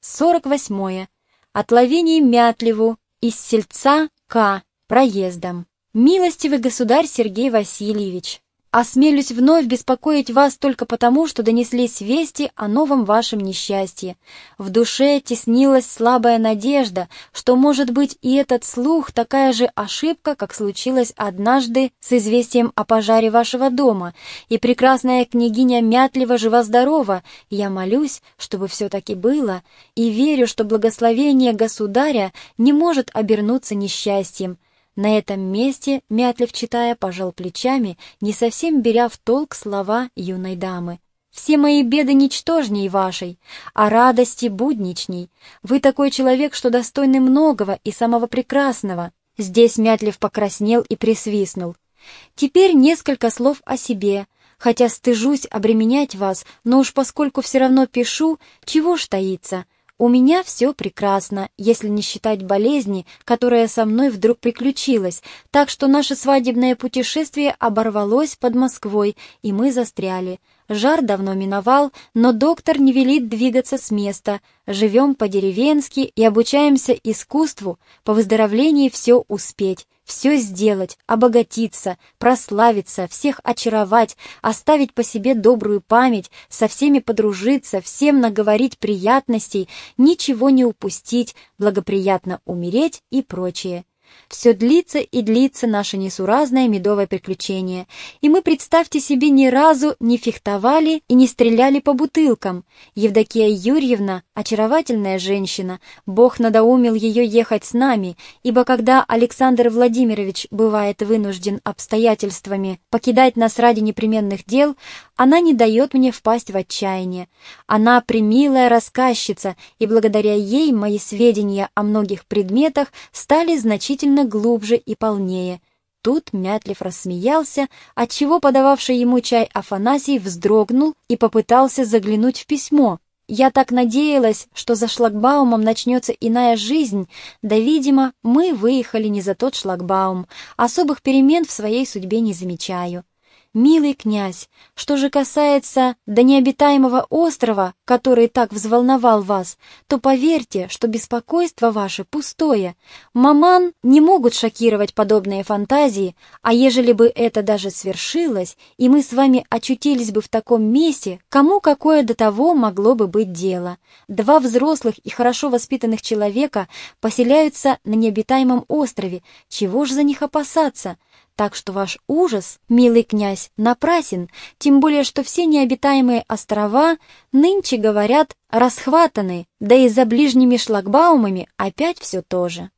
48. От Лавинии Мятлеву из сельца К. Проездом. Милостивый государь Сергей Васильевич, Осмелюсь вновь беспокоить вас только потому, что донеслись вести о новом вашем несчастье. В душе теснилась слабая надежда, что, может быть, и этот слух такая же ошибка, как случилось однажды с известием о пожаре вашего дома, и прекрасная княгиня Мятлева жива-здорова. Я молюсь, чтобы все-таки было, и верю, что благословение государя не может обернуться несчастьем. На этом месте, мятлив читая, пожал плечами, не совсем беря в толк слова юной дамы. «Все мои беды ничтожней вашей, а радости будничней. Вы такой человек, что достойны многого и самого прекрасного». Здесь Мятлив покраснел и присвистнул. «Теперь несколько слов о себе, хотя стыжусь обременять вас, но уж поскольку все равно пишу, чего ж таится, у меня все прекрасно, если не считать болезни, которая со мной вдруг приключилась, так что наше свадебное путешествие оборвалось под Москвой, и мы застряли. Жар давно миновал, но доктор не велит двигаться с места. Живем по-деревенски и обучаемся искусству, по выздоровлении все успеть все сделать, обогатиться, прославиться, всех очаровать, оставить по себе добрую память, со всеми подружиться, всем наговорить приятностей, ничего не упустить, благоприятно умереть и прочее. Все длится и длится наше несуразное медовое приключение, и мы, представьте себе, ни разу не фехтовали и не стреляли по бутылкам. Евдокия Юрьевна — очаровательная женщина, Бог надоумил ее ехать с нами, ибо когда Александр Владимирович бывает вынужден обстоятельствами покидать нас ради непременных дел, она не дает мне впасть в отчаяние. Она примилая рассказчица, и благодаря ей мои сведения о многих предметах стали значительно значительно глубже и полнее. Тут Мятлев рассмеялся, отчего подававший ему чай Афанасий вздрогнул и попытался заглянуть в письмо. Я так надеялась, что за шлагбаумом начнется иная жизнь, да, видимо, мы выехали не за тот шлагбаум, особых перемен в своей судьбе не замечаю. «Милый князь, что же касается до необитаемого острова, который так взволновал вас, то поверьте, что беспокойство ваше пустое. Маман не могут шокировать подобные фантазии, а ежели бы это даже свершилось, и мы с вами очутились бы в таком месте, кому какое до того могло бы быть дело? Два взрослых и хорошо воспитанных человека поселяются на необитаемом острове, чего ж за них опасаться?» Так что ваш ужас, милый князь, напрасен, тем более, что все необитаемые острова нынче, говорят, расхватаны, да и за ближними шлагбаумами опять все то же.